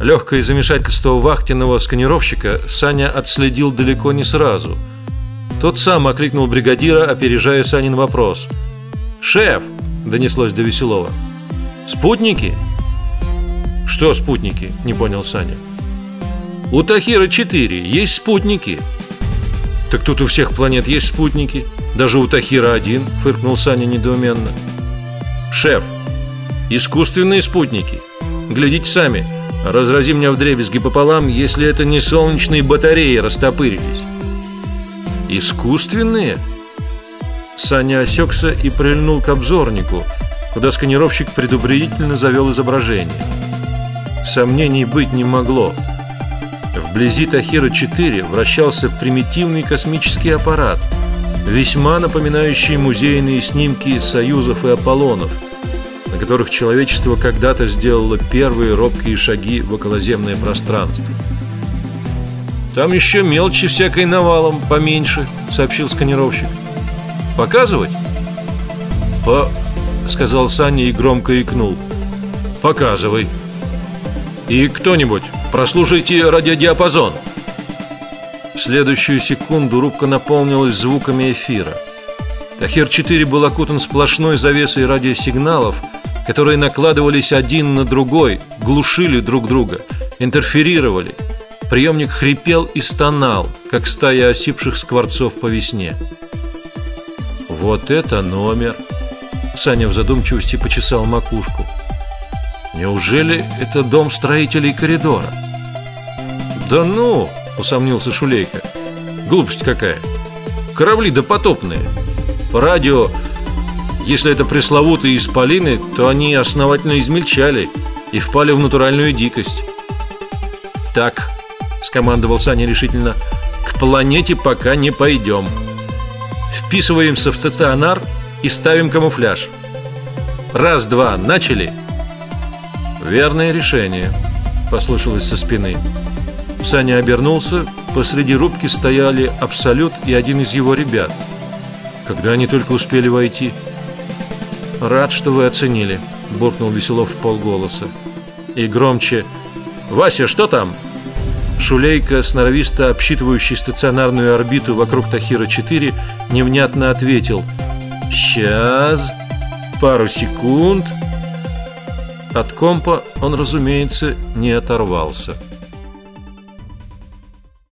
Легкое замешательство вахтенного сканировщика Саня отследил далеко не сразу. Тот сам окликнул бригадира, опережая Санин вопрос. «Шеф!» – донеслось до Веселова. «Спутники?» «Что спутники?» – не понял Саня. «У Тахира-4 есть спутники». «Так тут у всех планет есть спутники. Даже у Тахира-1», – фыркнул Саня недоуменно. «Шеф, искусственные спутники. Глядите сами». Разрази меня в дребезги пополам, если это не солнечные батареи растопырились. Искусственные? Саня осекся и прильнул к обзорнику, куда сканировщик предупредительно завел изображение. Сомнений быть не могло. Вблизи Тахира-4 вращался примитивный космический аппарат, весьма напоминающий музейные снимки Союзов и Аполлонов – на которых человечество когда-то сделало первые робкие шаги в околоземное пространство. Там еще мелочи всякой навалом поменьше, сообщил сканировщик. Показывать? По, сказал Саня и громко икнул. Показывай. И кто-нибудь, прослушайте радиодиапазон. В следующую секунду рубка наполнилась звуками эфира. Тахир-4 был окутан сплошной завесой радиосигналов, которые накладывались один на другой, глушили друг друга, интерферировали. Приемник хрипел и стонал, как стая осипших скворцов по весне. Вот это номер. Саня в задумчивости почесал макушку. Неужели это дом строителей коридора? Да ну, усомнился Шулейка. Глупость какая. Корабли допотопные. Радио если это пресловутые исполины, то они основательно измельчали и впали в натуральную дикость. Так, скомандовал Саня решительно, к планете пока не пойдем. Вписываемся в стационар и ставим камуфляж. Раз-два, начали. Верное решение, послышалось со спины. Саня обернулся, посреди рубки стояли Абсолют и один из его ребят. Когда они только успели войти, Рад, что вы оценили, буркнул Веселов в полголоса. И громче: Вася, что там? Шулейка, сноровисто обсчитывающий стационарную орбиту вокруг Тахира-4, невнятно ответил: "Сейчас, пару секунд". От компа он, разумеется, не оторвался.